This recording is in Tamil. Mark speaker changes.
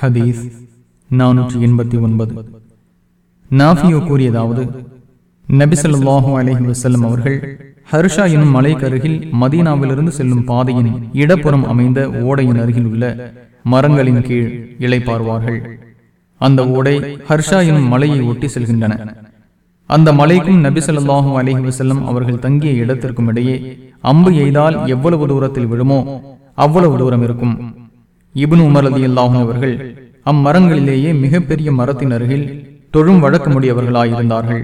Speaker 1: ஹதீஸ் நானூற்றி எண்பத்தி ஒன்பது. நாஃபியோ கூறியதாவது நபிசல்லாஹு அலஹி வசல்லம் அவர்கள் ஹர்ஷா எனும் மலைக்கருகில் மதீனாவிலிருந்து செல்லும் பாதையின் இடப்புறம் அமைந்த ஓடையின் அருகில் உள்ள மரங்களின் கீழ் இளைப்பார்வார்கள் அந்த ஓடை ஹர்ஷா எனும் மலையை ஒட்டி செல்கின்றன. அந்த மலைக்கும் நபிசல்லாஹு அலஹி வசல்லம் அவர்கள் தங்கிய இடத்திற்கும் இடையே அம்பு எய்தால் எவ்வளவு தூரத்தில் விழுமோ அவ்வளவு தூரம் இருக்கும். இபுன் உமரதி அல்லாஹும் அவர்கள் அம்மரங்களிலேயே மிகப்பெரிய மரத்தின் அருகில் தொழும் வழக்கமுடையவர்களாயிருந்தார்கள்.